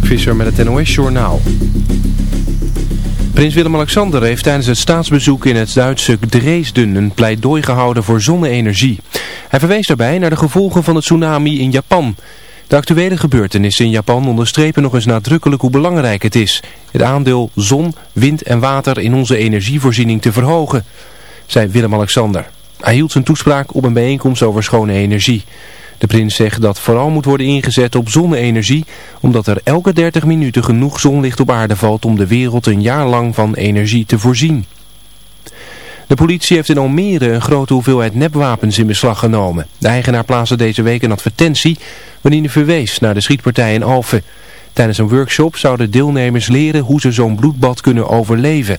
Mark Visser met het NOS Journaal. Prins Willem-Alexander heeft tijdens het staatsbezoek in het Duitse Dresden een pleidooi gehouden voor zonne-energie. Hij verwees daarbij naar de gevolgen van het tsunami in Japan. De actuele gebeurtenissen in Japan onderstrepen nog eens nadrukkelijk hoe belangrijk het is het aandeel zon, wind en water in onze energievoorziening te verhogen, zei Willem-Alexander. Hij hield zijn toespraak op een bijeenkomst over schone energie. De prins zegt dat vooral moet worden ingezet op zonne-energie, omdat er elke 30 minuten genoeg zonlicht op aarde valt om de wereld een jaar lang van energie te voorzien. De politie heeft in Almere een grote hoeveelheid nepwapens in beslag genomen. De eigenaar plaatste deze week een advertentie waarin hij verwees naar de schietpartij in Alphen. Tijdens een workshop zouden deelnemers leren hoe ze zo'n bloedbad kunnen overleven.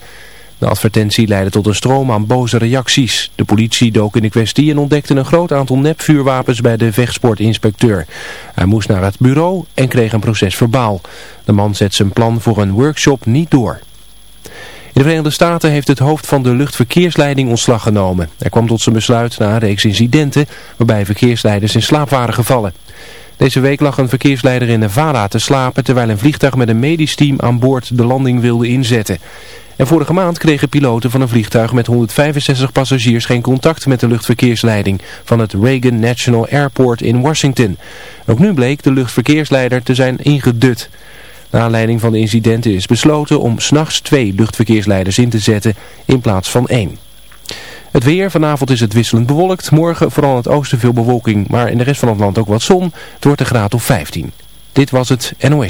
De advertentie leidde tot een stroom aan boze reacties. De politie dook in de kwestie en ontdekte een groot aantal nepvuurwapens bij de vechtsportinspecteur. Hij moest naar het bureau en kreeg een proces verbaal. De man zet zijn plan voor een workshop niet door. In de Verenigde Staten heeft het hoofd van de luchtverkeersleiding ontslag genomen. Hij kwam tot zijn besluit na een reeks incidenten waarbij verkeersleiders in slaap waren gevallen. Deze week lag een verkeersleider in Nevada te slapen terwijl een vliegtuig met een medisch team aan boord de landing wilde inzetten. En vorige maand kregen piloten van een vliegtuig met 165 passagiers geen contact met de luchtverkeersleiding van het Reagan National Airport in Washington. Ook nu bleek de luchtverkeersleider te zijn ingedut. Naar aanleiding van de incidenten is besloten om s'nachts twee luchtverkeersleiders in te zetten in plaats van één. Het weer, vanavond is het wisselend bewolkt. Morgen vooral in het oosten veel bewolking, maar in de rest van het land ook wat zon. Het wordt een graad of 15. Dit was het NOE.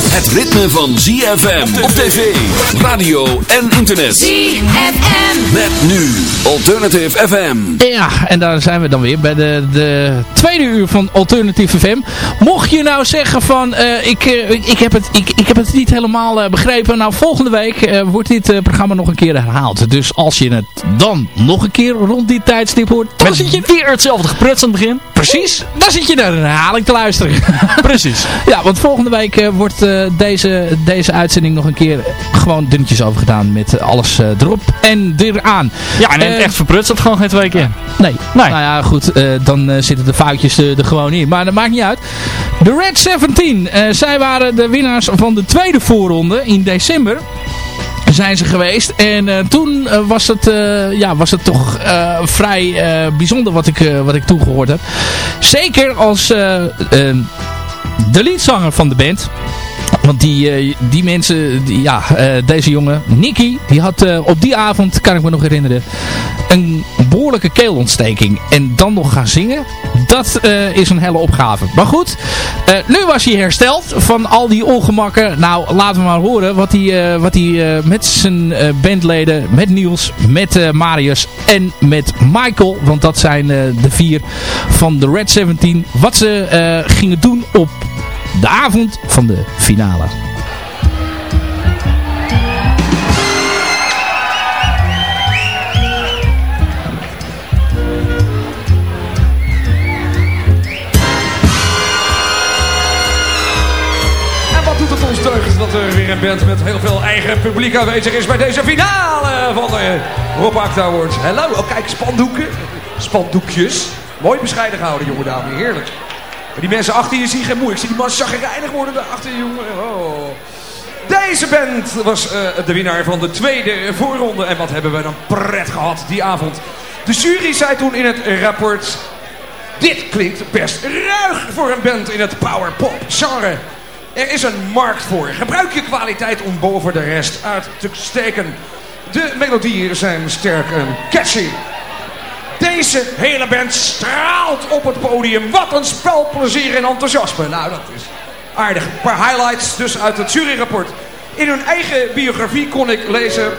Het ritme van ZFM op tv, radio en internet. ZFM. Met nu Alternative FM. Ja, en daar zijn we dan weer bij de, de tweede uur van Alternative FM. Mocht je nou zeggen van, uh, ik, uh, ik, heb het, ik, ik heb het niet helemaal uh, begrepen. Nou, volgende week wordt dit programma nog een keer herhaald. Dus als je het dan nog een keer rond die tijdstip hoort, dan Met zit je weer hetzelfde gepruts aan het begin. Precies, dan zit je naar een herhaling te luisteren. Precies. ja, want volgende week uh, wordt uh, deze, deze uitzending nog een keer gewoon dunnetjes over gedaan met alles uh, erop en eraan. Ja, en echt verprutst dat gewoon geen twee keer. Nee. nee. Nou ja, goed, dan zitten de foutjes er gewoon in. Maar dat maakt niet uit. De Red 17, zij waren de winnaars van de tweede voorronde in december zijn ze geweest. En uh, toen uh, was, het, uh, ja, was het toch vrij bijzonder wat ik, wat ik toen gehoord heb. Zeker als de leadzanger van de band... Want die, die mensen, ja, deze jongen, Nicky, die had op die avond, kan ik me nog herinneren, een behoorlijke keelontsteking. En dan nog gaan zingen, dat is een hele opgave. Maar goed, nu was hij hersteld van al die ongemakken. Nou, laten we maar horen wat hij, wat hij met zijn bandleden, met Niels, met Marius en met Michael, want dat zijn de vier van de Red 17, wat ze gingen doen op de avond van de finale. dat er weer een band met heel veel eigen publiek aanwezig is bij deze finale van de Rob Acta Awards. Hallo, oh kijk, spandoeken. Spandoekjes. Mooi bescheiden gehouden, jonge dame. Heerlijk. Die mensen achter je zien geen moe. Ik zie die man chagrijnig worden daar achter je, jongen. Oh. Deze band was uh, de winnaar van de tweede voorronde. En wat hebben we dan pret gehad die avond. De jury zei toen in het rapport... Dit klinkt best ruig voor een band in het power pop genre. Er is een markt voor. Gebruik je kwaliteit om boven de rest uit te steken. De melodieën zijn sterk en catchy. Deze hele band straalt op het podium. Wat een spelplezier en enthousiasme. Nou, dat is aardig. Een paar highlights dus uit het juryrapport. In hun eigen biografie kon ik lezen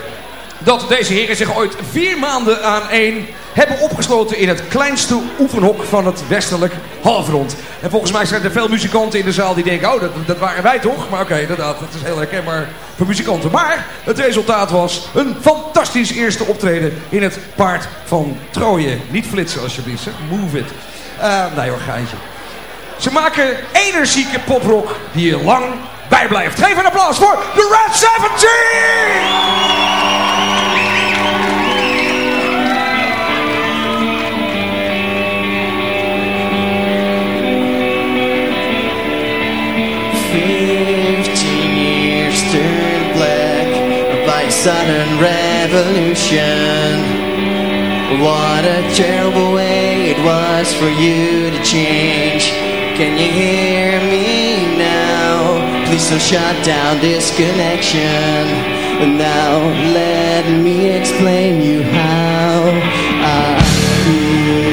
dat deze heren zich ooit vier maanden aan één hebben opgesloten in het kleinste oefenhok van het westelijk halfrond. En volgens mij zijn er veel muzikanten in de zaal die denken, oh, dat, dat waren wij toch? Maar oké, inderdaad, dat is heel herkenbaar voor muzikanten. Maar het resultaat was een fantastisch eerste optreden in het paard van Troje. Niet flitsen alsjeblieft, hè? move it. Uh, nee hoor, geintje. Ze maken energieke poprock die je lang bijblijft. Geef een applaus voor The Red 17! Sudden revolution. What a terrible way it was for you to change. Can you hear me now? Please don't shut down this connection. Now let me explain you how I feel.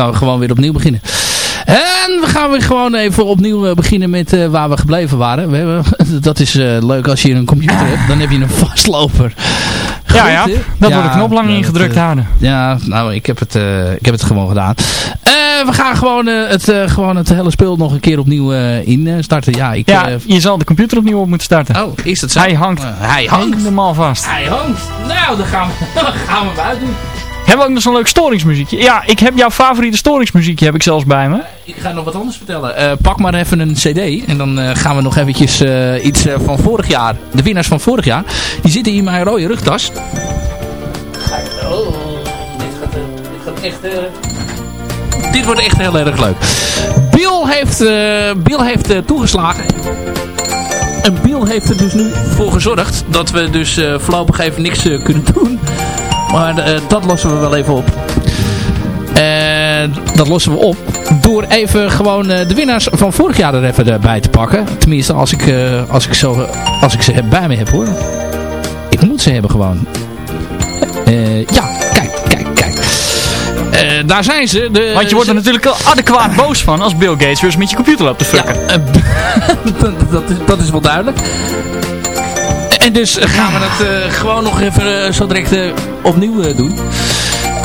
Gaan we gewoon weer opnieuw beginnen. En we gaan weer gewoon even opnieuw eh, beginnen met eh, waar we gebleven waren. We hebben, dat is eh, leuk als je een computer hebt. Dan heb je een vastloper. Ja, Goed, ja. Dat wordt de knop lang ingedrukt houden. Ja, nou, ik heb het, ik heb het gewoon gedaan. We gaan gewoon, het, gewoon het hele speel nog een keer opnieuw eh in starten. Ja, ik, Ja, je zal de computer opnieuw op moeten starten. oh, is dat zo? Hij hangt hij hangt. helemaal vast. Hij hangt. Nou, dan gaan we, dan gaan we buiten. Hebben we ook nog zo'n leuk storingsmuziekje? Ja, ik heb jouw favoriete storingsmuziekje heb ik zelfs bij me. Ik ga nog wat anders vertellen. Eh, pak maar even een cd. En dan eh, gaan we nog eventjes eh, iets eh, van vorig jaar. De winnaars van vorig jaar. Die zitten in mijn rode rugtas. Oh, dit gaat, eh, dit gaat echt... eh, dit wordt echt heel erg leuk. Bill heeft, eh, Bill heeft eh, toegeslagen. En Bill heeft er dus nu voor gezorgd dat we dus eh, voorlopig even niks eh, kunnen doen. Maar eh, dat lossen we wel even op. En dat lossen we op door even gewoon eh, de winnaars van vorig jaar er even bij te pakken. Tenminste, als ik, eh, als ik, zo, als ik ze heb bij me heb hoor. Ik moet ze hebben gewoon. Ja, kijk, kijk, kijk. Daar zijn ze. De, Want je wordt er natuurlijk al adequaat boos van als Bill Gates weer eens met je computer loopt te fucken. ja, dat, is, dat is wel duidelijk. En dus gaan we het eh, gewoon nog even eh, zo direct eh, opnieuw doen.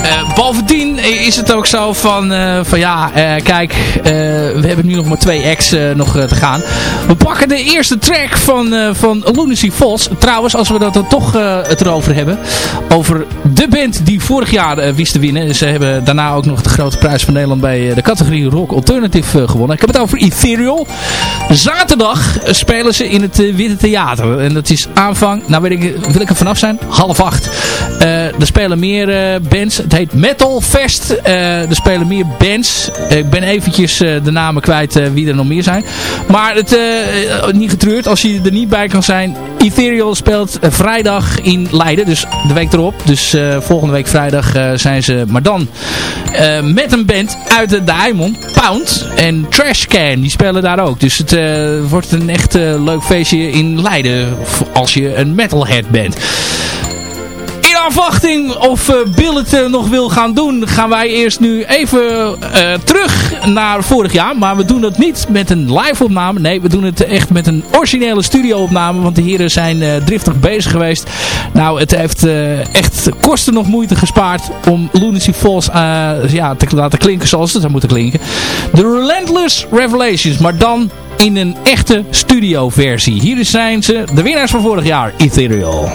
Eh, bovendien is het ook zo van, eh, van ja, eh, kijk, eh, we hebben nu nog maar twee acts eh, nog eh, te gaan. We pakken de eerste track van, eh van Lunacy Falls. Trouwens, als we dat dan toch eh, het erover hebben. Over de band die vorig jaar eh, wist te winnen. Ze hebben daarna ook nog de grote prijs van Nederland bij eh, de categorie Rock Alternative eh, gewonnen. Ik heb het over Ethereal. Zaterdag eh, spelen ze in het eh, Witte Theater. En dat is aanvang, nou weet ik, wil ik er vanaf zijn? Half acht. Er spelen meer eh, bands. Het heet Metal Fest. Eh, er spelen meer bands. Eh, ik ben eventjes de namen kwijt wie er nog meer zijn. Maar het, niet getreurd als je er niet bij kan zijn. Ethereal speelt vrijdag in Leiden. Dus de week erop. Dus volgende week vrijdag zijn ze. Maar dan met een band uit de Eimond. Pound en Trashcan. Die spelen daar ook. Dus het wordt een echt leuk feestje in Leiden. Als je een metalhead bent. In afwachting of uh, Bill het uh, nog wil gaan doen, gaan wij eerst nu even uh, terug naar vorig jaar. Maar we doen het niet met een live opname. Nee, we doen het echt met een originele studio opname. Want de heren zijn driftig bezig geweest. Nou, het heeft echt kosten nog moeite gespaard om Lunacy Falls ja, te laten klinken zoals het zou moeten klinken. The Relentless Revelations, maar dan in een echte studio versie. Hier zijn ze, de winnaars van vorig jaar, Ethereal.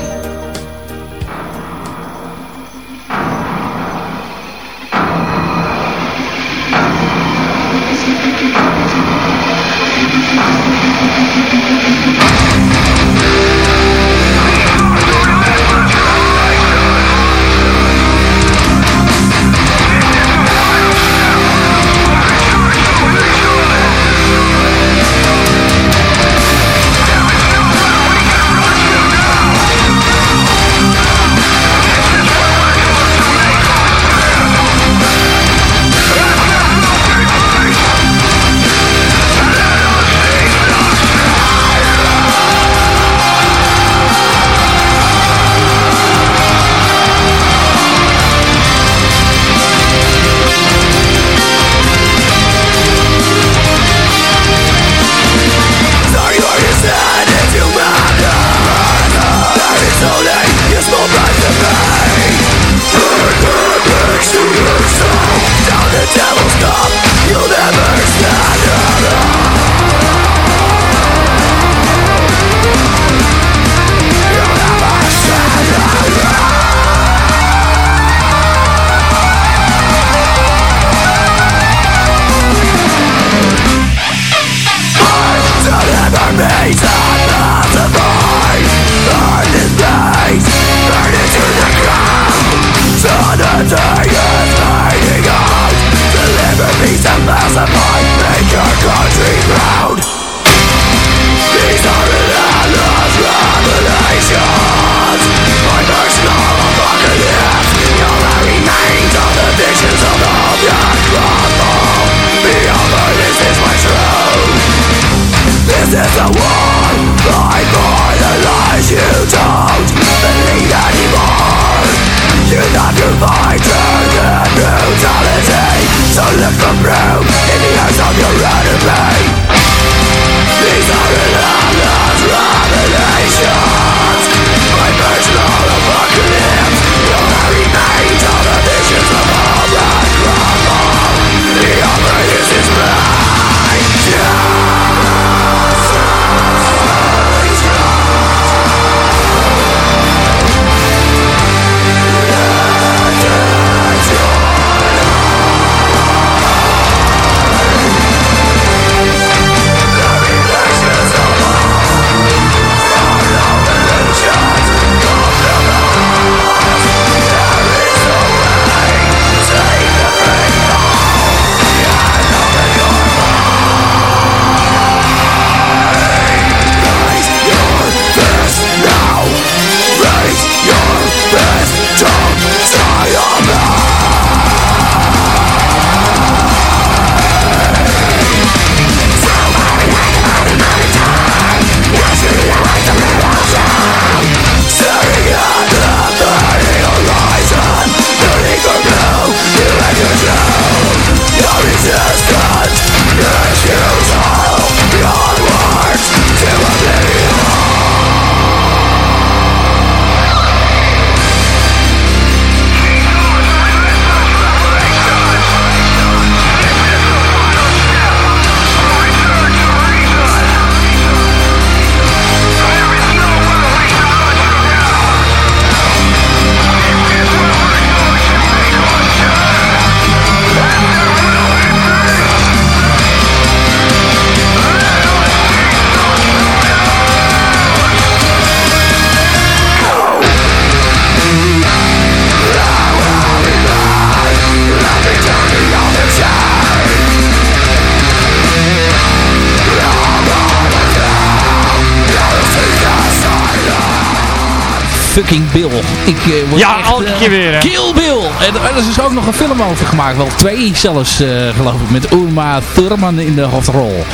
Fucking Bill. Ik, uh, word ja, echt, elke uh, keer weer. Hè? Kill Bill. En er is dus ook nog een film over gemaakt. Wel twee zelfs, uh, geloof ik. Met Uma Thurman in de hoofdrol.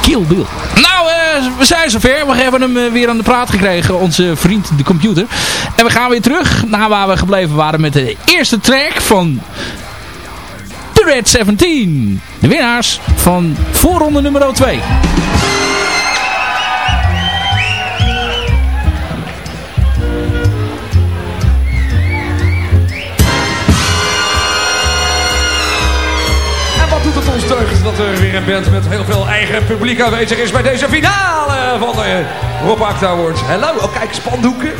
Kill Bill. Nou, we zijn zover. We hebben hem weer aan de praat gekregen, onze vriend de computer. En we gaan weer terug naar waar we gebleven waren met de eerste track van The Red 17. De winnaars van voorronde nummer 2. Dat er weer een band met heel veel eigen publiek aanwezig is bij deze finale van de Rob Acta Awards. Hallo, oh kijk, spandoeken.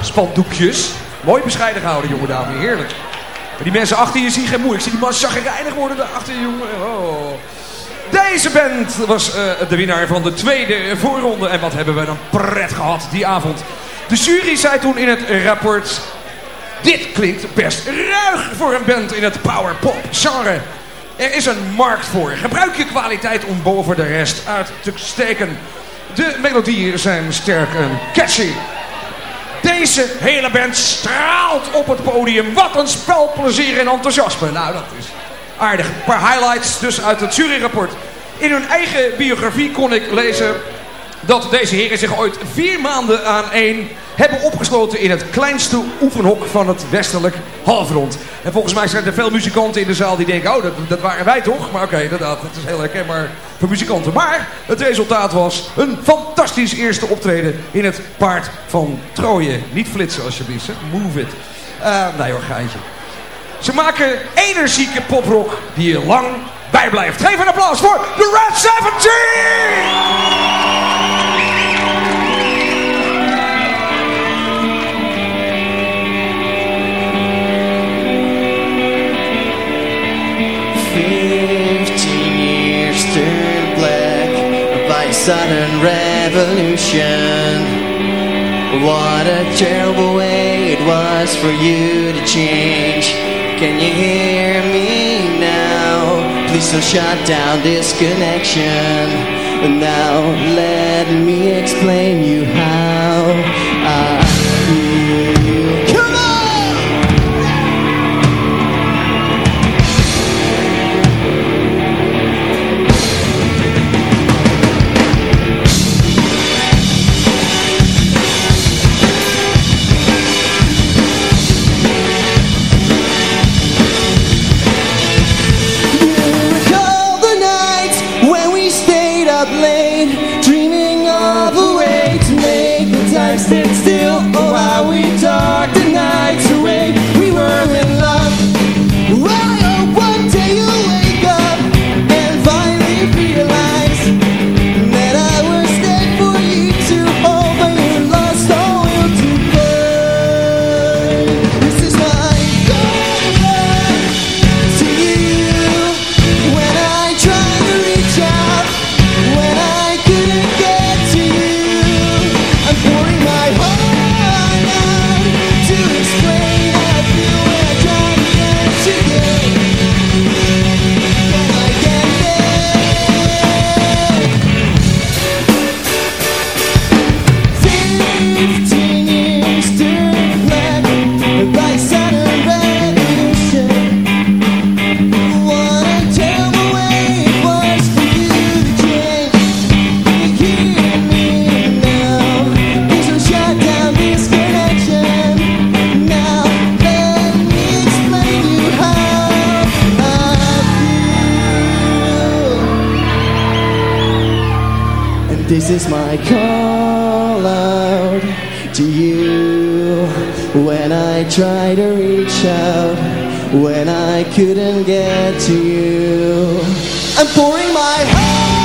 Spandoekjes. Mooi bescheiden gehouden, jonge dame. Heerlijk. Maar die mensen achter je zien geen moe. Ik zie die man chagrijnig worden achter je, jongen. Oh. Deze band was uh, de winnaar van de tweede voorronde. En wat hebben we dan pret gehad die avond. De jury zei toen in het rapport... Dit klinkt best ruig voor een band in het powerpop genre. Er is een markt voor. Gebruik je kwaliteit om boven de rest uit te steken. De melodieën zijn sterk en catchy. Deze hele band straalt op het podium. Wat een spelplezier en enthousiasme. Nou, dat is aardig. Een paar highlights dus uit het juryrapport. In hun eigen biografie kon ik lezen dat deze heren zich ooit vier maanden aan één hebben opgesloten in het kleinste oefenhok van het westelijk halfrond. En volgens mij zijn er veel muzikanten in de zaal die denken, oh, dat, dat waren wij toch? Maar oké, okay, inderdaad, dat is heel herkenbaar voor muzikanten. Maar het resultaat was een fantastisch eerste optreden in het paard van Troje. Niet flitsen alsjeblieft, move it. Uh, nee hoor, geintje. Ze maken energieke poprock die je lang bijblijft. Geef een applaus voor The Red 17! Sudden revolution. What a terrible way it was for you to change. Can you hear me now? Please don't shut down this connection. Now let me explain you how is my call out to you. When I try to reach out When I couldn't get to you I'm pouring my heart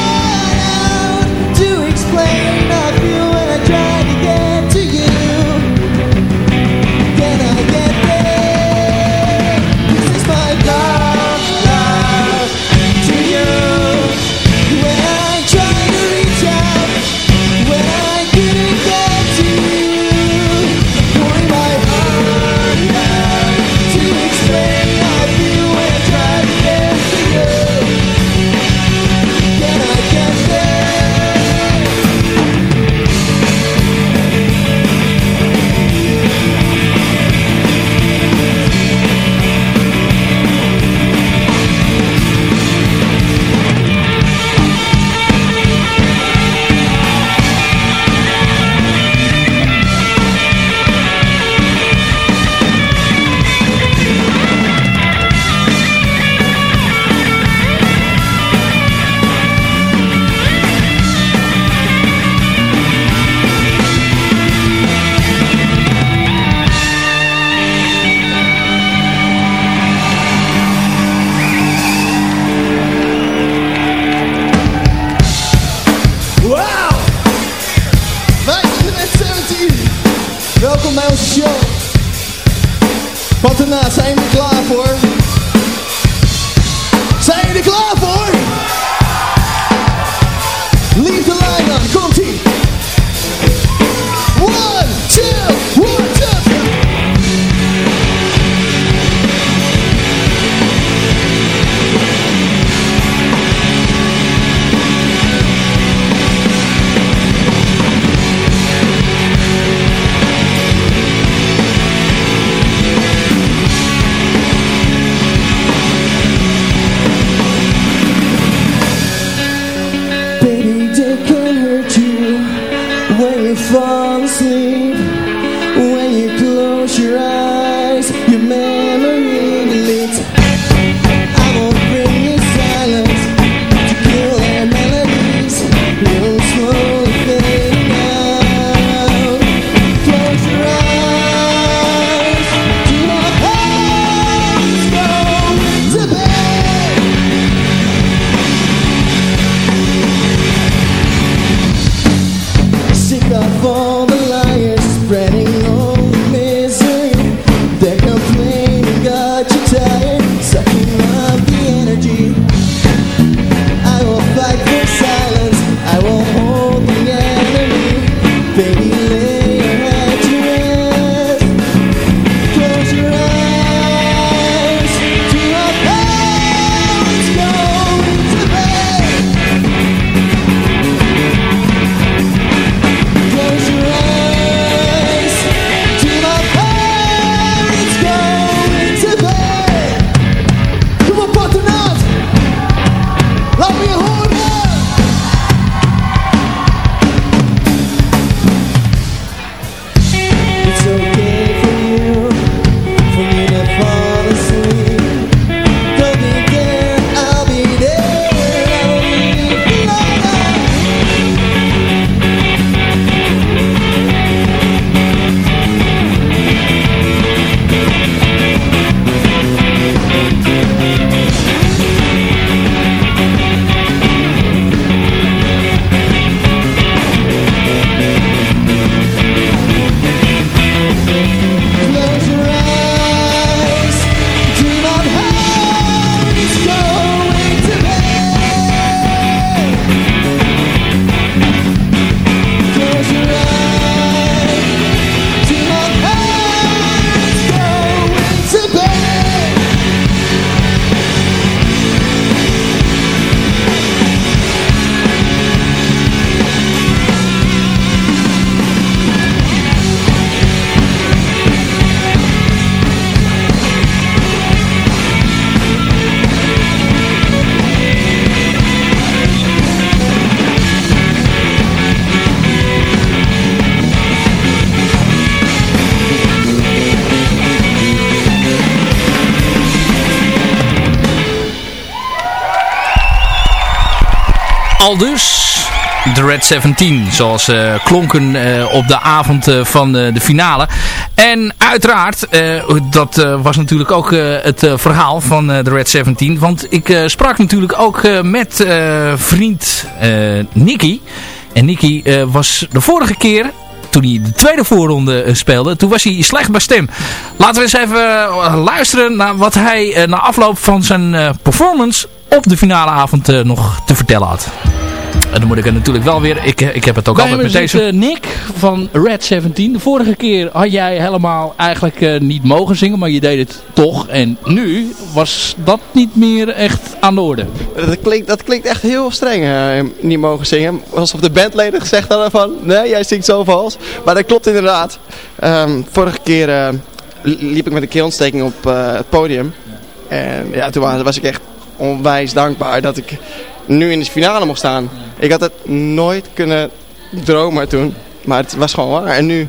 Want daarna zijn we Al dus de Red 17, zoals ze klonken eh, op de avond eh, van eh, de finale. En uiteraard, eh, dat eh, was natuurlijk ook eh, het eh, verhaal van eh, de Red 17. Want ik eh, sprak natuurlijk ook eh, met eh, vriend eh Nicky. En Nicky eh, was de vorige keer toen hij de tweede voorronde eh, speelde, toen was hij slecht bij stem. Laten we eens even eh, luisteren naar wat hij eh, na afloop van zijn eh, performance op de finale avond eh, nog te vertellen had. En dan moet ik er natuurlijk wel weer, ik, ik heb het ook Bij altijd me met zit deze... eh, Nick van Red 17. De vorige keer had jij helemaal eigenlijk eh, niet mogen zingen, maar je deed het toch. En nu was dat niet meer echt aan de orde. Dat klinkt, dat klinkt echt heel streng, eh, niet mogen zingen. Alsof de bandleden gezegd hadden van, nee, jij zingt zo vals. Maar dat klopt inderdaad. Ehm, vorige keer eh, liep ik met een keelontsteking op eh, het podium. En ja, toen was, was ik echt onwijs dankbaar dat ik nu in de finale mocht staan. Ik had het nooit kunnen dromen toen, maar het was gewoon waar. En nu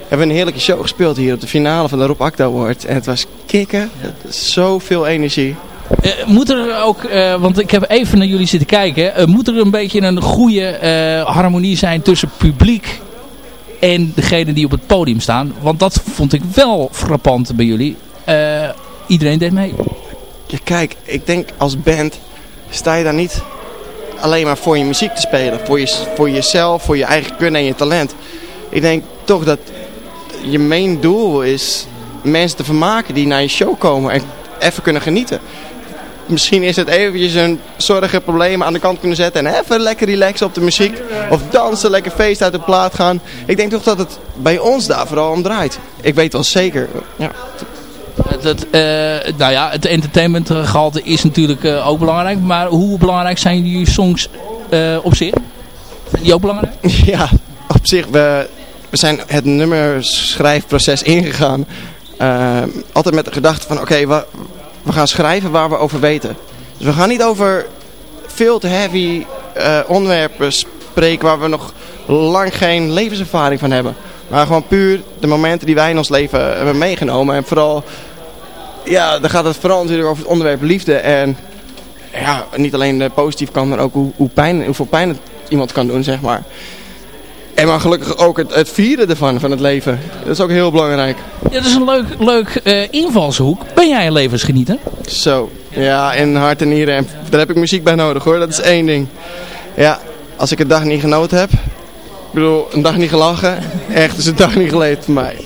hebben we een heerlijke show gespeeld hier op de finale van de Rob Acta Award. En het was kicken, zoveel energie. Eh, moet er ook, eh, want ik heb even naar jullie zitten kijken. eh, moet er een beetje een goede harmonie zijn tussen publiek en degene die op het podium staan? Want dat vond ik wel frappant bij jullie. Iedereen deed mee. Ja, kijk, ik denk als band sta je daar niet alleen maar voor je muziek te spelen. Voor, je, voor jezelf, voor je eigen kunnen en je talent. Ik denk toch dat je main doel is mensen te vermaken die naar je show komen en even kunnen genieten. Misschien is het eventjes een zorgen problemen aan de kant kunnen zetten en even lekker relaxen op de muziek. Of dansen, lekker feest uit de plaat gaan. Ik denk toch dat het bij ons daar vooral om draait. Ik weet wel zeker. Ja. Het, eh, nou ja, het entertainmentgehalte is natuurlijk eh, ook belangrijk. Maar hoe belangrijk zijn jullie songs eh, op zich? Zijn die ook belangrijk? Ja, op zich, we, we zijn het nummerschrijfproces ingegaan. eh, altijd met de gedachte van, oké, we, we gaan schrijven waar we over weten. Dus we gaan niet over veel te heavy eh, onderwerpen spreken waar we nog lang geen levenservaring van hebben. Maar gewoon puur de momenten die wij in ons leven hebben meegenomen. En vooral, ja, dan gaat het vooral natuurlijk over het onderwerp liefde. En ja, niet alleen de positieve kant, maar ook hoe, hoe pijn, hoeveel pijn het iemand kan doen, zeg maar. En maar gelukkig ook het, het vieren ervan, van het leven. Dat is ook heel belangrijk. Ja, dat is een leuk, leuk eh, invalshoek. Ben jij een levensgenieter? Zo, ja, in hart en nieren. En daar heb ik muziek bij nodig hoor, dat is één ding. Ja, als ik een dag niet genoten heb, ik bedoel, een dag niet gelachen, echt is een dag niet geleefd voor mij.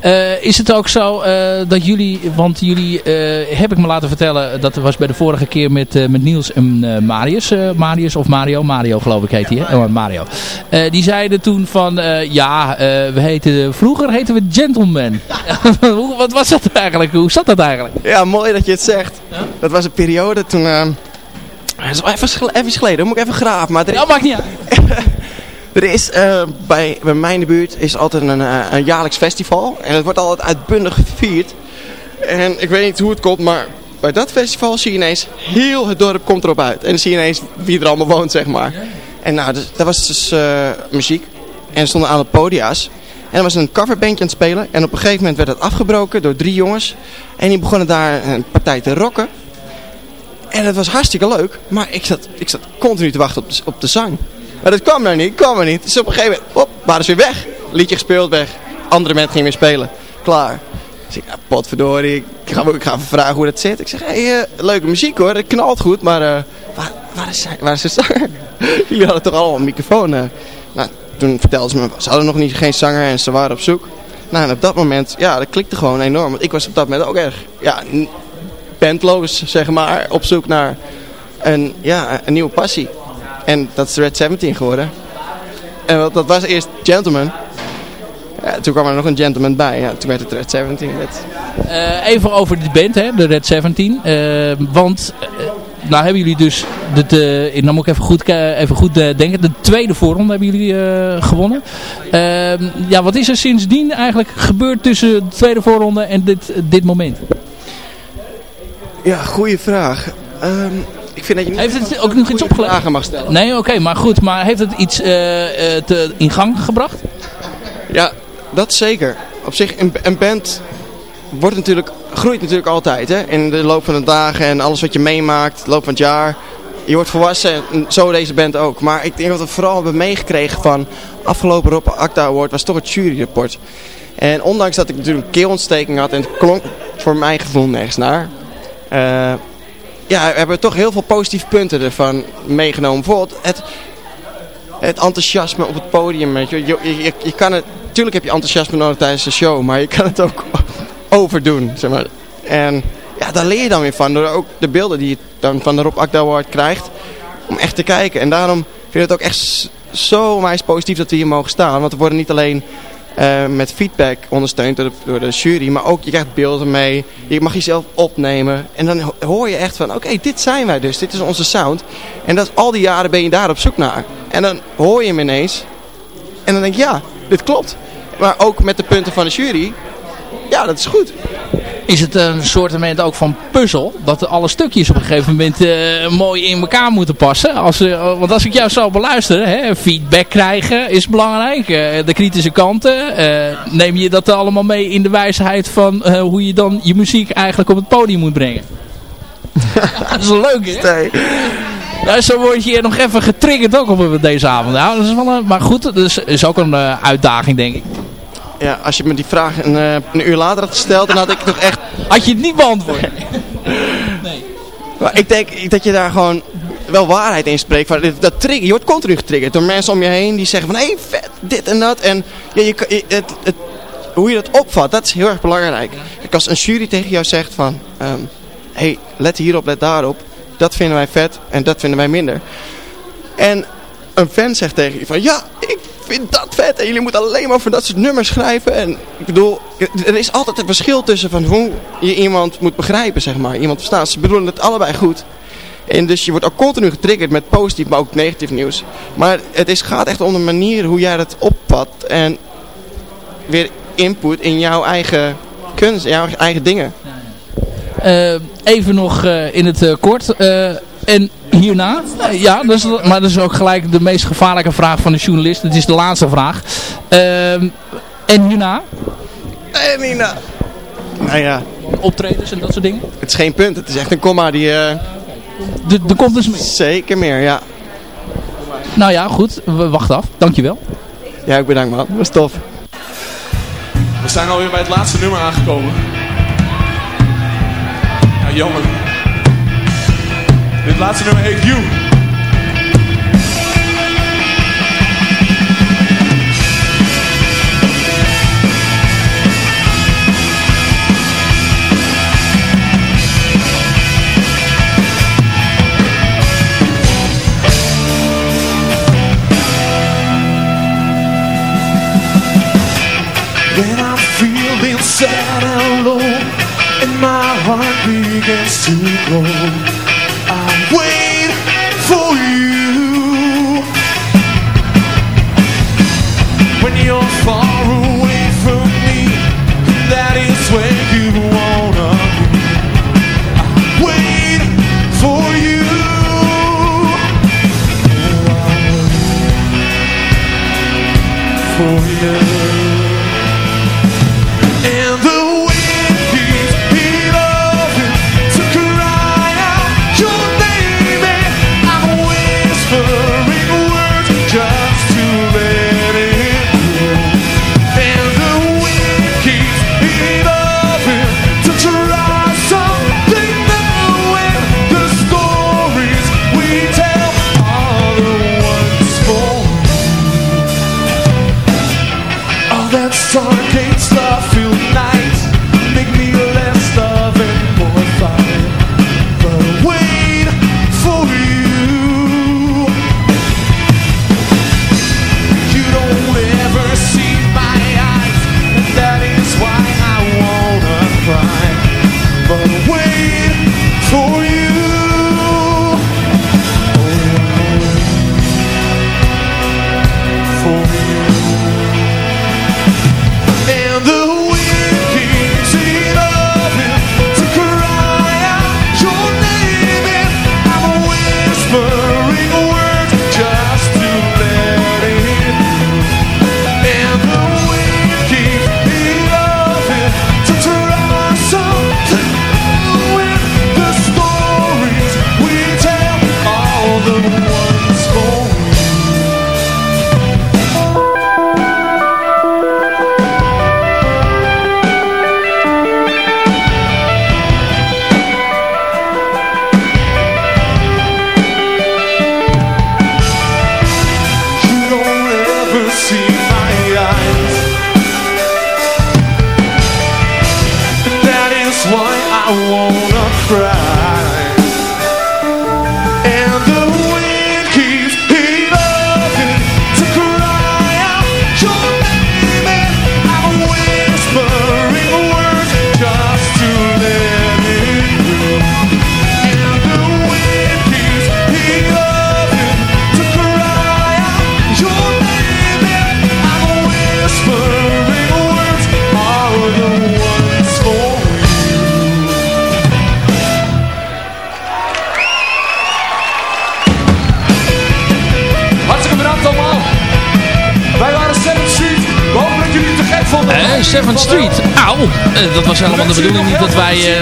Eh, is het ook zo eh, dat jullie, want jullie, eh, heb ik me laten vertellen, dat was bij de vorige keer met, eh, met Niels en eh, Marius, eh, Marius of Mario, Mario geloof ik heet hij, hè? Oh, Mario. Eh, die zeiden toen van, eh, ja, eh, we heten, vroeger heten we Gentleman. Hoe, wat was dat eigenlijk? Hoe zat dat eigenlijk? Ja, mooi dat je het zegt. Dat was een periode toen... dat is wel even, even geleden, dan moet ik even graven. Maar er, Dat maakt niet uit. Er is eh, bij, bij mij in de buurt is altijd een, eh, een jaarlijks festival. En het wordt altijd uitbundig gevierd. En ik weet niet hoe het komt, maar bij dat festival zie je ineens heel het dorp komt erop uit. En dan zie je ineens wie er allemaal woont, zeg maar. En nou, dus, dat was dus eh, muziek. En er stonden aan de podia's. En er was een coverbandje aan het spelen. En op een gegeven moment werd het afgebroken door drie jongens. En die begonnen daar een partij te rocken. En het was hartstikke leuk. Maar ik zat, ik zat continu te wachten op de, op de zang. Maar dat kwam nou niet, kwam er niet. Dus op een gegeven moment, hop, waren ze weer weg. Liedje gespeeld, weg. Andere mensen gingen weer spelen. Klaar. Dus ik, potverdorie, ik ga, ik ga even vragen hoe dat zit. Ik zeg, hey, eh, leuke muziek hoor, het knalt goed, maar eh, waar, waar, is, zij- waar is de zanger? Jullie hadden toch allemaal een microfoon? eh. Nou, toen vertelden ze me, ze hadden nog niet, geen zanger en ze waren op zoek. Nou, en op dat moment, ja, dat klikte gewoon enorm. Want ik was op dat moment ook erg, ja, bandloos, zeg maar, op zoek naar een, ja, een nieuwe passie. En dat is Red 17 geworden. En dat, dat was eerst Gentleman. Ja, toen kwam er nog een Gentleman bij. Ja, toen werd het Red 17. Met... Eh, even over de band, hè, de Red 17. Eh, want, eh, nou hebben jullie dus, de, de, nou moet ik even goed, even goed eh, denken, de tweede voorronde hebben jullie eh, gewonnen. Ehm, ja, wat is er sindsdien eigenlijk gebeurd tussen de tweede voorronde en dit, dit moment? Ja, goede vraag. Ehm, ik vind dat je niet Heeft het ook nog iets opgeleverd? vragen mag stellen. Nee, oké, maar goed, maar heeft het iets eh, eh, te, in gang gebracht? Ja, dat zeker. Op zich, een, een band wordt natuurlijk, groeit natuurlijk altijd. Hè? In de loop van de dagen en alles wat je meemaakt, de loop van het jaar. Je wordt volwassen, en zo deze band ook. Maar ik denk dat we vooral hebben meegekregen van afgelopen Rob Acta Award was toch het juryrapport. En ondanks dat ik natuurlijk een keelontsteking had en het klonk voor mijn gevoel nergens naar. eh, ja, we hebben toch heel veel positieve punten ervan meegenomen. Bijvoorbeeld het, het enthousiasme op het podium. Weet je. Je, je, kan het, tuurlijk heb je enthousiasme nodig tijdens de show, maar je kan het ook overdoen. Zeg maar. En ja, daar leer je dan weer van. Door ook de beelden die je dan van de Rob Akda krijgt. Om echt te kijken. En daarom vind ik het ook echt zo onwijs positief dat we hier mogen staan. Want we worden niet alleen eh, met feedback ondersteund door de, door de jury. Maar ook je krijgt beelden mee. Je mag jezelf opnemen. En dan ho- hoor je echt van oké, dit zijn wij dus. Dit is onze sound. En dat al die jaren ben je daar op zoek naar. En dan hoor je hem ineens. En dan denk je ja, dit klopt. Maar ook met de punten van de jury. Ja, dat is goed. Is het een soort ook van puzzel? Dat alle stukjes op een gegeven moment eh, mooi in elkaar moeten passen. Als, eh, want als ik jou zo beluister, hè, feedback krijgen is belangrijk. Eh, de kritische kanten. neem je dat allemaal mee in de wijsheid van hoe je dan je muziek eigenlijk op het podium moet brengen? dat is leuk, hè? Ja, zo word je nog even getriggerd ook op deze avond. Nou, dat is wel een, maar goed, dat is, is ook een uitdaging, denk ik. Ja, als je me die vraag een, eh, een uur later had gesteld, dan had ik toch echt... Had je het niet beantwoord? Maar ik denk dat je daar gewoon wel waarheid in spreekt. Van, dat, trigger, je wordt continu getriggerd door mensen om je heen die zeggen van... Hé, hey, vet, dit en dat. En ja, je, het, het, hoe je dat opvat, dat is heel erg belangrijk. Kijk, als een jury tegen jou zegt van, ehm, hey, let hierop, let daarop. Dat vinden wij vet en dat vinden wij minder. En een fan zegt tegen je van, ja, ik vind dat vet. En jullie moeten alleen maar voor dat soort nummers schrijven. En ik bedoel, er is altijd een verschil tussen van hoe je iemand moet begrijpen, zeg maar. Iemand verstaan. Ze bedoelen het allebei goed. En dus je wordt ook continu getriggerd met positief, maar ook negatief nieuws. Maar het is, gaat echt om de manier hoe jij dat oppat. En weer input in jouw eigen kunst, jouw eigen dingen. Uh, even nog uh, in het uh, kort. En hierna, ja, dat is, maar dat is ook gelijk de meest gevaarlijke vraag van de journalist. Het is de laatste vraag. Ehm, en hierna? En hierna? Nou ja. Optredens en dat soort dingen? Het is geen punt, het is echt een komma die... Er komt dus meer? Zeker meer, ja. Nou ja, goed. We wachten af. Dankjewel. Ja, ik bedankt man. Dat was tof. We zijn alweer bij het laatste nummer aangekomen. Ja, jammer. It's lots of them hate you. When I feel inside and my heart begins to grow.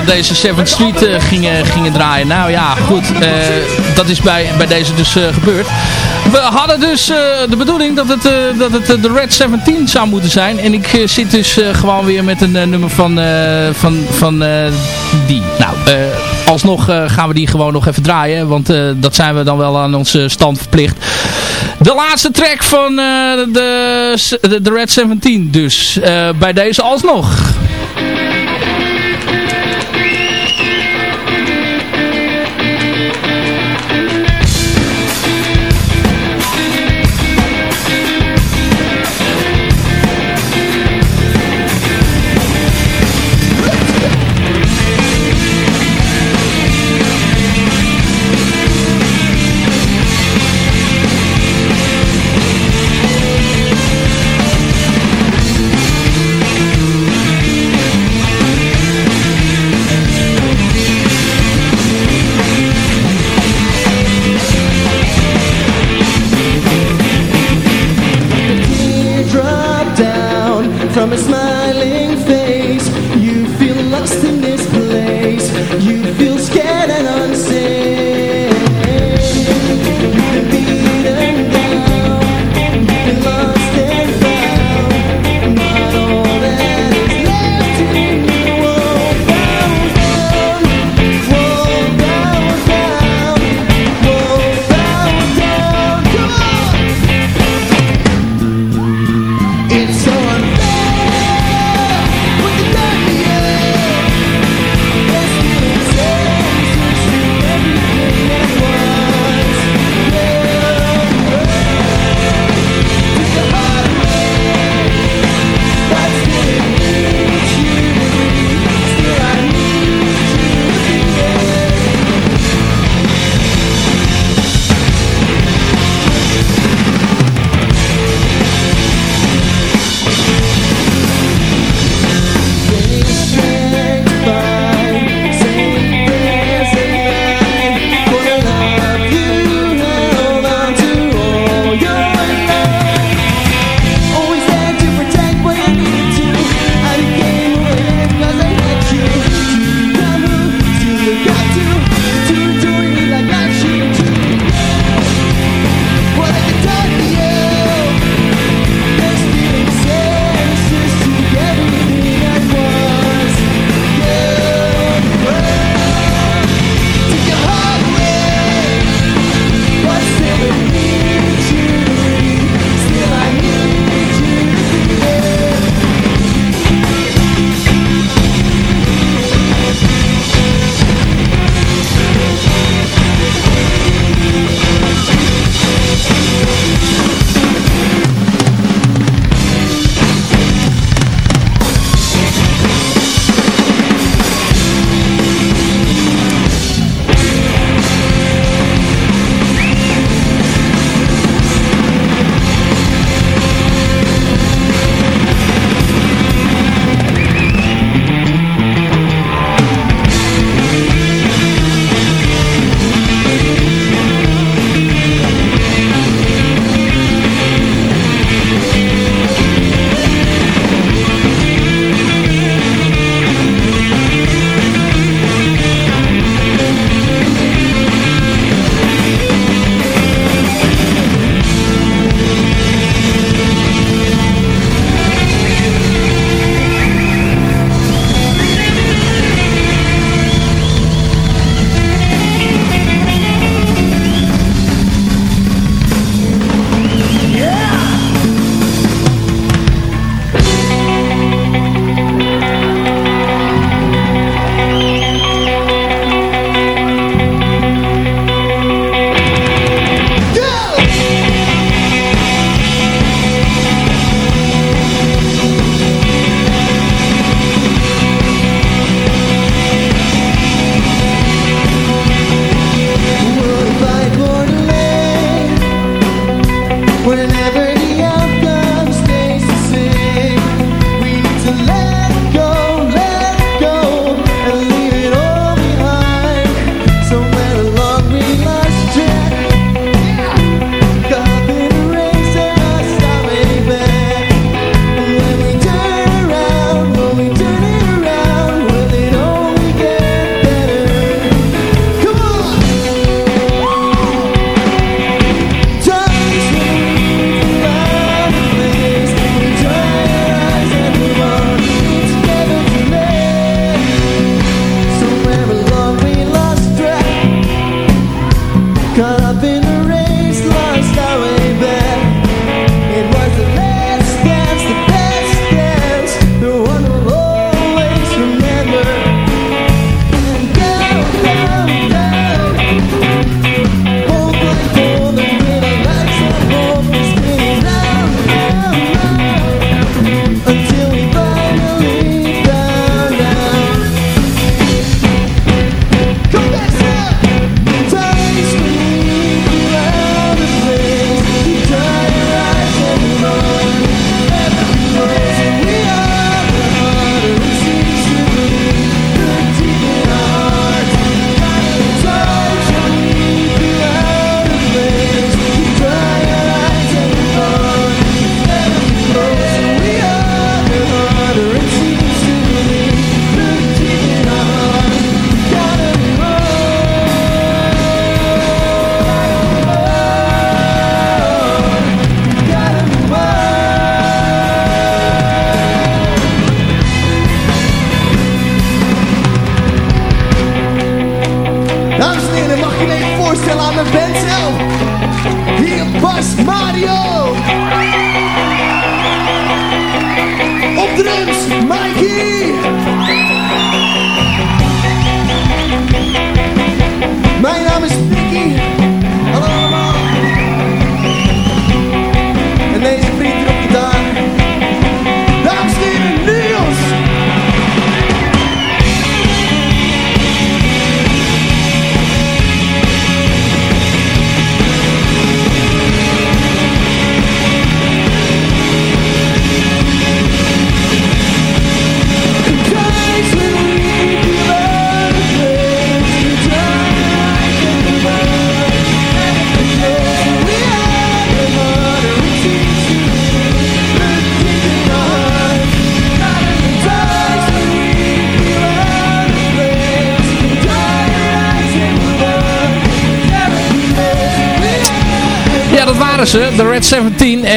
Deze 7th Street eh, gingen, gingen draaien. Nou ja, goed. eh, dat is bij, bij deze dus eh, gebeurd. We hadden dus de bedoeling dat het, dat het de Red 17 zou moeten zijn. En ik zit dus gewoon weer met een nummer van, van, van die. Nou, alsnog gaan we die gewoon nog even draaien. Want dat zijn we dan wel aan onze stand verplicht. De laatste track van de, de Red 17 dus. bij deze alsnog.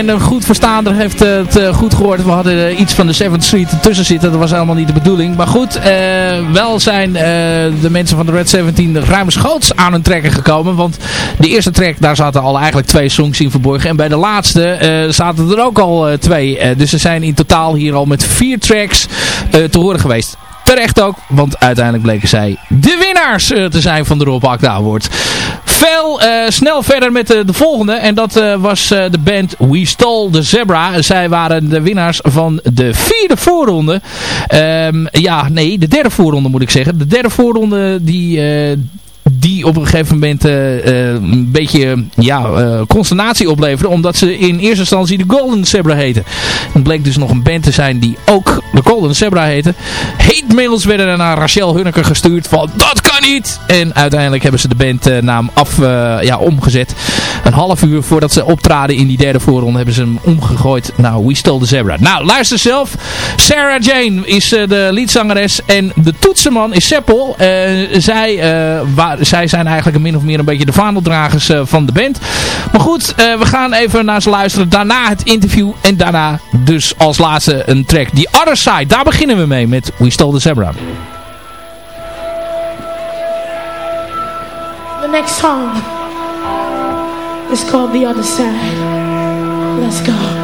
En een goed verstaander heeft het uh, goed gehoord. We hadden uh, iets van de 7th Street ertussen zitten. Dat was helemaal niet de bedoeling. Maar goed, uh, wel zijn de mensen van de Red 17 ruimschoots aan hun trekken gekomen. Want de eerste track, daar zaten al eigenlijk twee songs in verborgen. En bij de laatste zaten er ook al twee. dus ze zijn in totaal hier al met vier tracks te horen geweest. Terecht ook, want uiteindelijk bleken zij de winnaars te zijn van de Rob Akda Award. Veel, uh, snel verder met de, de volgende. En dat uh, was de band We Stole the Zebra. Zij waren de winnaars van de vierde voorronde. Um, ja, nee, de derde voorronde moet ik zeggen. De derde voorronde die die op een gegeven moment uh, uh, een beetje ja, uh, consternatie opleverde. Omdat ze in eerste instantie de Golden Zebra heten. Het bleek dus nog een band te zijn die ook de Golden Zebra heette. Hate mails werden naar Rachel Hunneker gestuurd van dat kan niet. En uiteindelijk hebben ze de bandnaam af, ja, omgezet. Een half uur voordat ze optraden in die derde voorronde hebben ze hem omgegooid naar We Stole the Zebra. Nou, luister zelf. Sarah Jane is de liedzangeres en de toetsenman is Seppel. zij waar zij zijn eigenlijk min of meer een beetje de vaandeldragers uh, van de band. Maar goed, uh, we gaan even naar ze luisteren. Daarna het interview en daarna dus als laatste een track. The Other Side, daar beginnen we mee met We Stole the Zebra. The next song is called The Other Side. Let's go.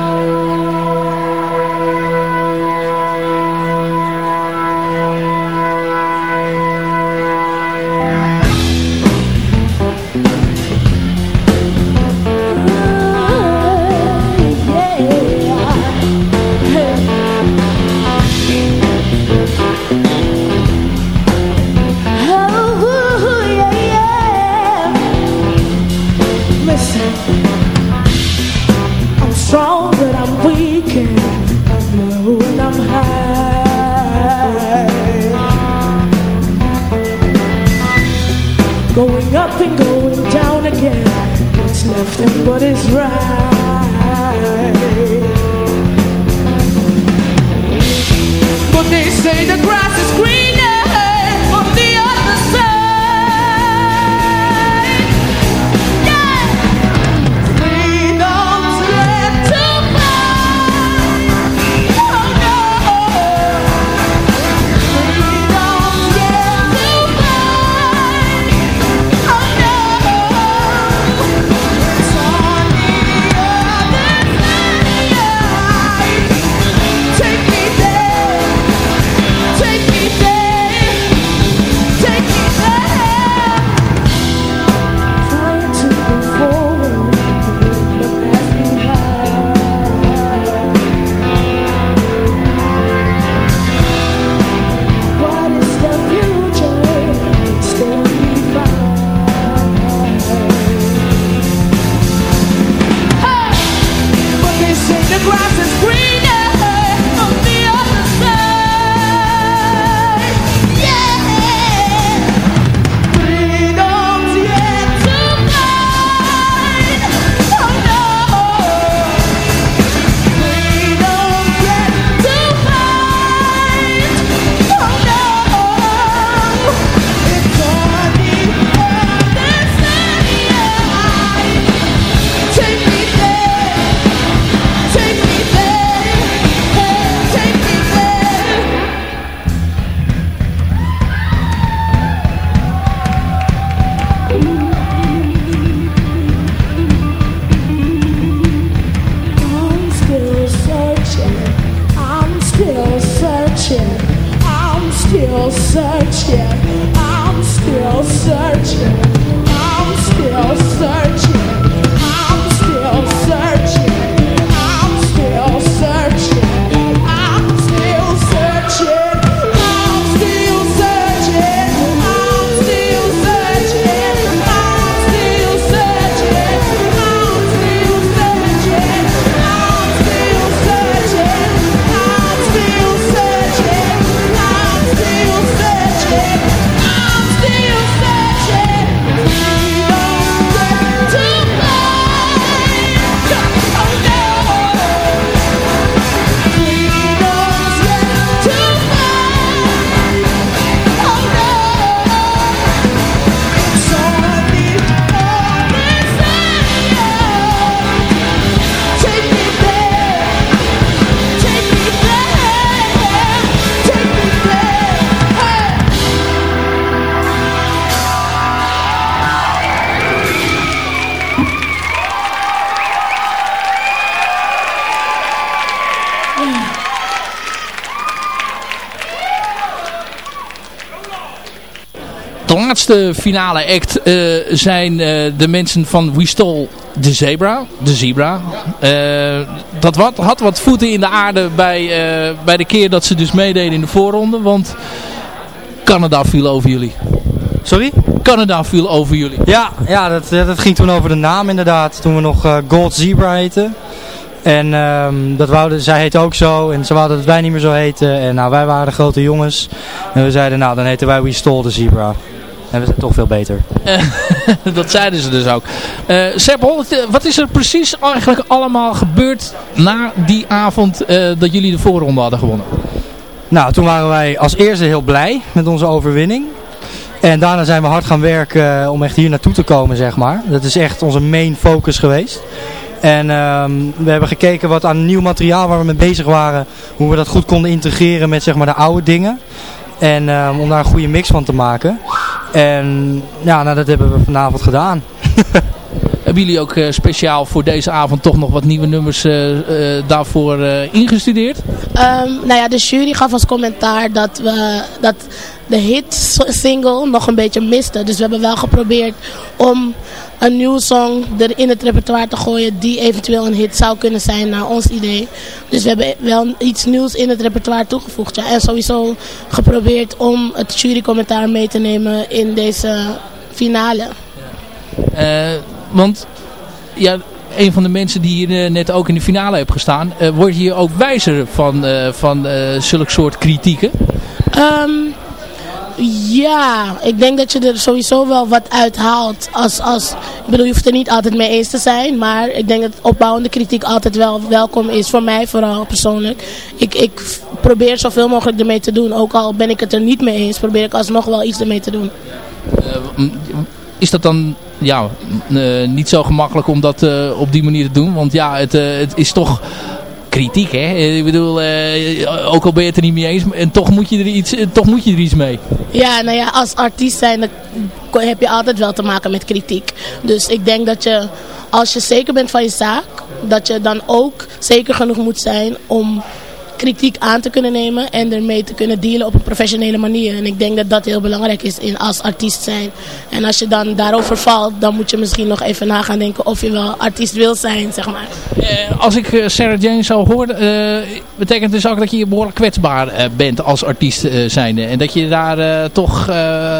Laatste finale act eh, zijn eh, de mensen van We Stole the Zebra. De Zebra. Eh, dat wat, had wat voeten in de aarde bij, bij de keer dat ze dus meededen in de voorronde. Want Canada viel over jullie. Sorry? Canada viel over jullie. Ja, ja dat, dat ging toen over de naam inderdaad. Toen we nog Gold Zebra heten. En um, dat wouden, zij heette ook zo. En ze wouden dat wij niet meer zo heten. En nou, wij waren de grote jongens. En we zeiden, nou, dan heten wij We Stole the Zebra. En we zijn toch veel beter. dat zeiden ze dus ook. Uh, Sepp wat is er precies eigenlijk allemaal gebeurd na die avond uh, dat jullie de voorronde hadden gewonnen? Nou, toen waren wij als eerste heel blij met onze overwinning. En daarna zijn we hard gaan werken eh, om echt hier naartoe te komen, zeg maar. Dat is echt onze main focus geweest. En um, we hebben gekeken wat aan nieuw materiaal waar we mee bezig waren. Hoe we dat goed konden integreren met zeg maar, de oude dingen. En um, om daar een goede mix van te maken. En ja, nou, dat hebben we vanavond gedaan. Hebben jullie ook uh, speciaal voor deze avond toch nog wat nieuwe nummers uh, uh, daarvoor ingestudeerd? Um, nou ja, de jury gaf als commentaar dat, we, dat de hit single nog een beetje miste. Dus we hebben wel geprobeerd om een nieuwe song er in het repertoire te gooien die eventueel een hit zou kunnen zijn naar ons idee. Dus we hebben wel iets nieuws in het repertoire toegevoegd. Ja. En sowieso geprobeerd om het jurycommentaar mee te nemen in deze finale. Uh, want ja, een van de mensen die hier net ook in de finale heeft gestaan, uh, word je ook wijzer van, uh, van zulke soort kritieken? Um, ja, ik denk dat je er sowieso wel wat uithaalt. Als, als, ik bedoel, je hoeft er niet altijd mee eens te zijn. Maar ik denk dat opbouwende kritiek altijd wel welkom is. Voor mij vooral persoonlijk. Ik, ik probeer zoveel mogelijk ermee te doen. Ook al ben ik het er niet mee eens, probeer ik alsnog wel iets ermee te doen. Uh, is dat dan ja, uh, niet zo gemakkelijk om dat uh, op die manier te doen? Want ja, het, het is toch kritiek, hè? Ik bedoel, uh, ook al ben je het er niet mee eens, en toch moet je er iets, toch moet je er iets mee. Ja, nou ja, als artiest zijn heb je altijd wel te maken met kritiek. Dus ik denk dat je, als je zeker bent van je zaak, dat je dan ook zeker genoeg moet zijn om kritiek aan te kunnen nemen en ermee te kunnen dealen op een professionele manier. En ik denk dat dat heel belangrijk is in, als artiest zijn. En als je dan daarover valt, dan moet je misschien nog even na gaan denken of je wel artiest wil zijn, zeg maar. Eh, als ik uh, Sarah Jane zo hoor, uh, betekent dus ook dat je behoorlijk kwetsbaar bent als artiest zijnde. En dat je daar toch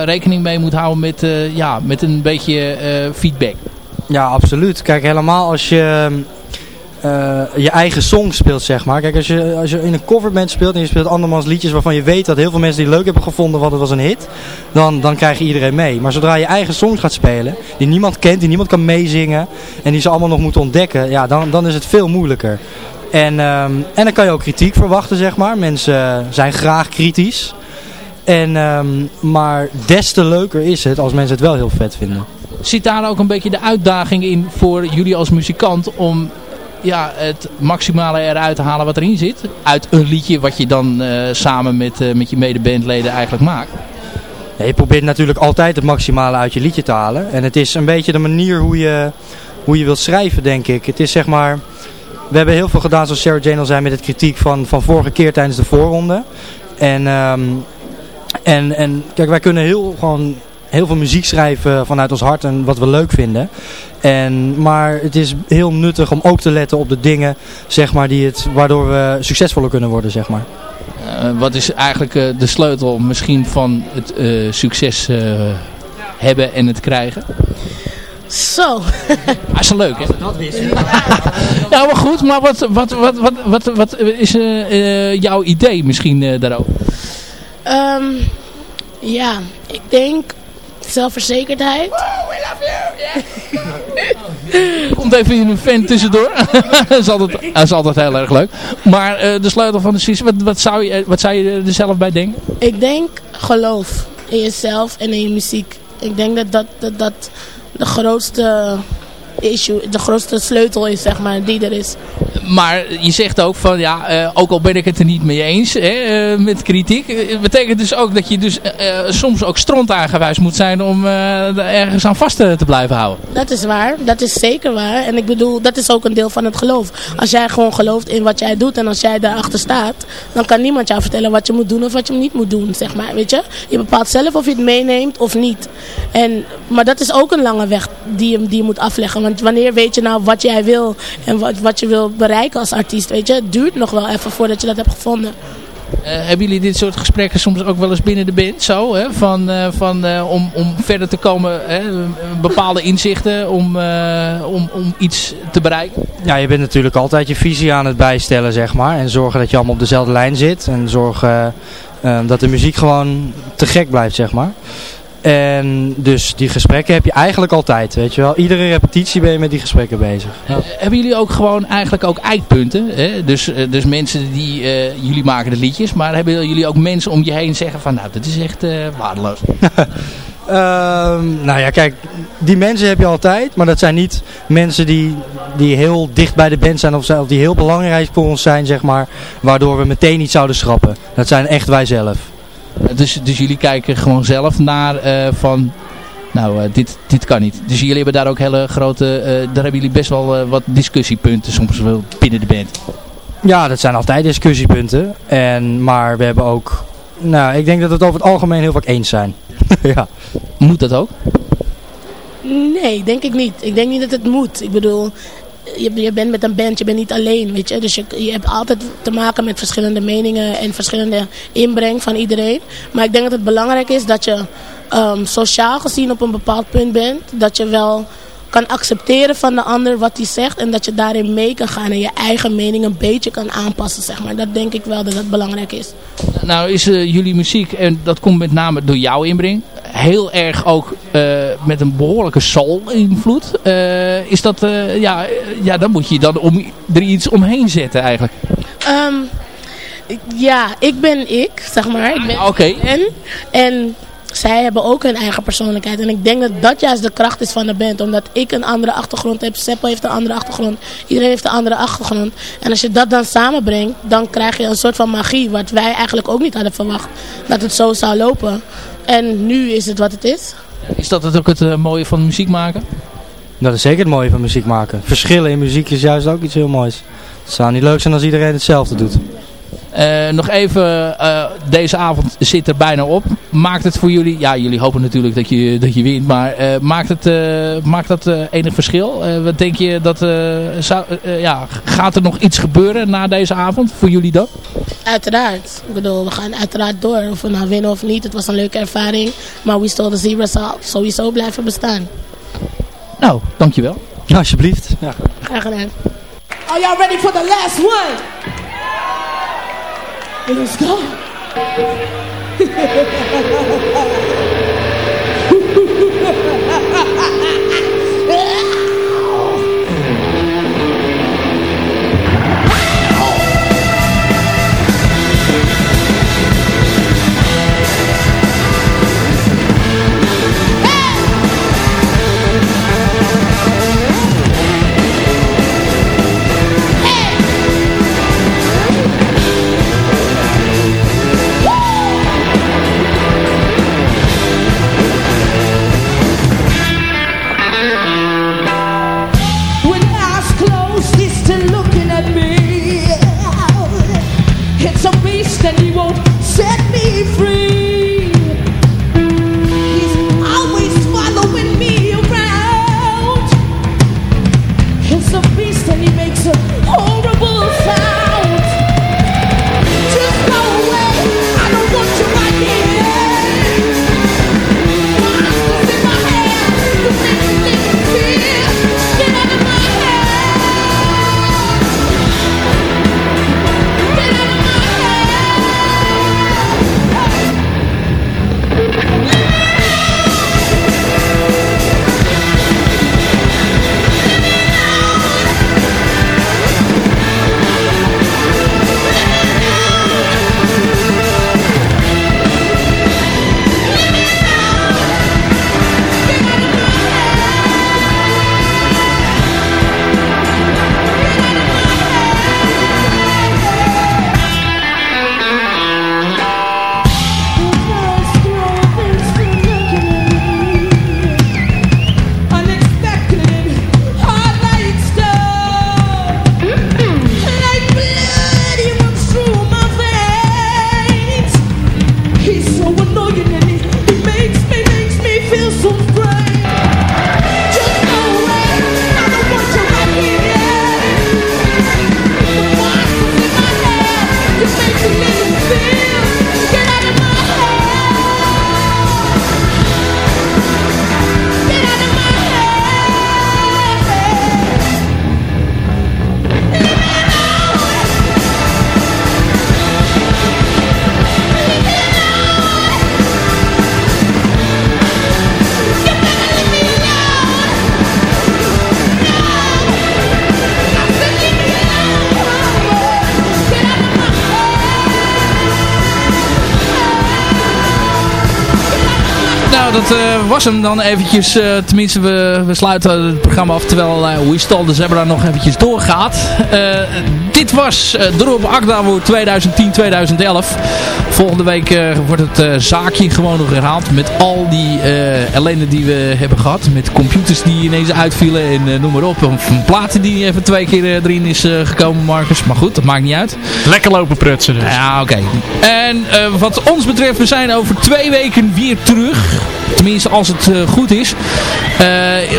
rekening mee moet houden met, ja, met een beetje feedback. Ja, absoluut. Kijk, helemaal als je uh, je eigen song speelt, zeg maar. Kijk, als je, als je in een coverband speelt en je speelt andermans liedjes waarvan je weet dat heel veel mensen die leuk hebben gevonden, want het was een hit, dan, dan krijg je iedereen mee. Maar zodra je eigen songs gaat spelen, die niemand kent, die niemand kan meezingen en die ze allemaal nog moeten ontdekken, ja, dan, dan is het veel moeilijker. En, um, en dan kan je ook kritiek verwachten, zeg maar. Mensen zijn graag kritisch. En, um, maar des te leuker is het als mensen het wel heel vet vinden. Zit daar ook een beetje de uitdaging in voor jullie als muzikant om ja, het maximale eruit halen wat erin zit. Uit een liedje wat je dan uh, samen met, uh, met je medebandleden eigenlijk maakt. Je probeert natuurlijk altijd het maximale uit je liedje te halen. En het is een beetje de manier hoe je, hoe je wilt schrijven, denk ik. Het is zeg maar... We hebben heel veel gedaan, zoals Sarah Jane al zei, met het kritiek van, van vorige keer tijdens de voorronde. En, um, en, en kijk, wij kunnen heel gewoon heel veel muziek schrijven vanuit ons hart en wat we leuk vinden. En, maar het is heel nuttig om ook te letten op de dingen zeg maar, die het, waardoor we succesvoller kunnen worden. Zeg maar. Uh, wat is eigenlijk uh, de sleutel misschien van het uh, succes hebben en het krijgen? Zo. Dat is leuk, hè? Dat wist Ja, maar goed. Maar wat, wat, wat, wat, wat, wat is jouw idee misschien daarover? Um, ja, ik denk zelfverzekerdheid. Oh, we love you! Yeah. Komt even een fan tussendoor. dat, is altijd, dat is altijd heel erg leuk. Maar uh, de sleutel van de sessie, wat, wat, zou je, wat zou je er zelf bij denken? Ik denk geloof in jezelf en in je muziek. Ik denk dat dat, dat, dat de grootste issue, de grootste sleutel is, zeg maar, die er is. Maar je zegt ook van ja, eh, ook al ben ik het er niet mee eens hè, eh, met kritiek. eh, Het betekent dus ook dat je dus eh, eh, soms ook stront aangewijs moet zijn om eh, er ergens aan vast te, te blijven houden. Dat is waar, dat is zeker waar. En ik bedoel, dat is ook een deel van het geloof. Als jij gewoon gelooft in wat jij doet en als jij daarachter staat, dan kan niemand jou vertellen wat je moet doen of wat je niet moet doen, zeg maar, weet je. Je bepaalt zelf of je het meeneemt of niet. En, maar dat is ook een lange weg die je, die je moet afleggen. Want wanneer weet je nou wat jij wil en wat, wat je wil bereiken als artiest, weet je. Het duurt nog wel even voordat je dat hebt gevonden. Eh, hebben jullie dit soort gesprekken soms ook wel eens binnen de band? Zo, hè? Van, eh, van, eh, om, om verder te komen, hè? bepaalde inzichten om, eh, om, om iets te bereiken? Ja, je bent natuurlijk altijd je visie aan het bijstellen, zeg maar. En zorgen dat je allemaal op dezelfde lijn zit. En zorgen dat de muziek gewoon te gek blijft, zeg maar. En dus die gesprekken heb je eigenlijk altijd, weet je wel. Iedere repetitie ben je met die gesprekken bezig. Ja. Hebben jullie ook gewoon eigenlijk ook eikpunten? Hè? Dus, eh, dus mensen die, eh, jullie maken de liedjes, maar hebben jullie ook mensen om je heen zeggen van nou, dat is echt eh, waardeloos. Ehm, nou ja, kijk, die mensen heb je altijd, maar dat zijn niet mensen die, die heel dicht bij de band zijn of, zijn of die heel belangrijk voor ons zijn, zeg maar, waardoor we meteen iets zouden schrappen. Dat zijn echt wij zelf. Dus, dus jullie kijken gewoon zelf naar eh, van, nou, eh, dit, dit kan niet. Dus jullie hebben daar ook hele grote, eh, daar hebben jullie best wel wat discussiepunten soms wel binnen de band. Ja, dat zijn altijd discussiepunten. En, maar we hebben ook, nou, ik denk dat we het over het algemeen heel vaak eens zijn. ja. Moet dat ook? Nee, denk ik niet. Ik denk niet dat het moet. Ik bedoel, je, je bent met een band, je bent niet alleen, weet je. Dus je, je hebt altijd te maken met verschillende meningen en verschillende inbreng van iedereen. Maar ik denk dat het belangrijk is dat je ehm, sociaal gezien op een bepaald punt bent. Dat je wel kan accepteren van de ander wat hij zegt. En dat je daarin mee kan gaan en je eigen mening een beetje kan aanpassen, zeg maar. Dat denk ik wel dat dat belangrijk is. Nou is eh, jullie muziek, en dat komt met name door jouw inbreng, heel erg ook eh, met een behoorlijke soul-invloed. Eh, is dat, eh, ja, ja, dan moet je dan om, er iets omheen zetten eigenlijk. Ehm, ja, ik ben ik, zeg maar. Ik ben Ah, Oké. en, en zij hebben ook hun eigen persoonlijkheid. En ik denk dat dat juist de kracht is van de band. Omdat ik een andere achtergrond heb. Seppo heeft een andere achtergrond. Iedereen heeft een andere achtergrond. En als je dat dan samenbrengt, dan krijg je een soort van magie. Wat wij eigenlijk ook niet hadden verwacht. Dat het zo zou lopen. En nu is het wat het is. Is dat het ook het eh, mooie van muziek maken? Dat is zeker het mooie van muziek maken. Verschillen in muziek is juist ook iets heel moois. Het zou niet leuk zijn als iedereen hetzelfde doet. Eh, nog even, eh, deze avond zit er bijna op. Maakt het voor jullie, ja jullie hopen natuurlijk dat je, dat je wint, maar eh, maakt, het, eh, maakt dat eh, enig verschil? Eh, wat denk je dat, eh, zou, eh, ja, gaat er nog iets gebeuren na deze avond voor jullie dan? Uiteraard. Ik bedoel, we gaan uiteraard door. Of we nou winnen of niet. Het was een leuke ervaring. Maar we stole the zebra zal sowieso blijven bestaan. Nou, dankjewel. Ja, alsjeblieft. Ja. Graag gedaan. Are y'all ready for the last one? It is gone. was hem dan eventjes. eh, tenminste, we, we sluiten het programma af terwijl uh, We Stole the Zebra nog eventjes doorgaat. Dit was uh, Drop voor 2010-2011. Volgende week eh, wordt het eh, zaakje gewoon nog herhaald. Met al die ellende die we hebben gehad. Met computers die ineens uitvielen en noem maar op. Of een plaat die even twee keer erin is gekomen, Marcus. Maar goed, dat maakt niet uit. Lekker lopen prutsen dus. Ja, oké. En wat ons betreft, we zijn over twee weken weer terug. Tenminste, als het goed is.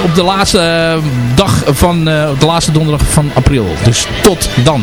Op de laatste dag van, op de laatste donderdag van april. Dus tot dan.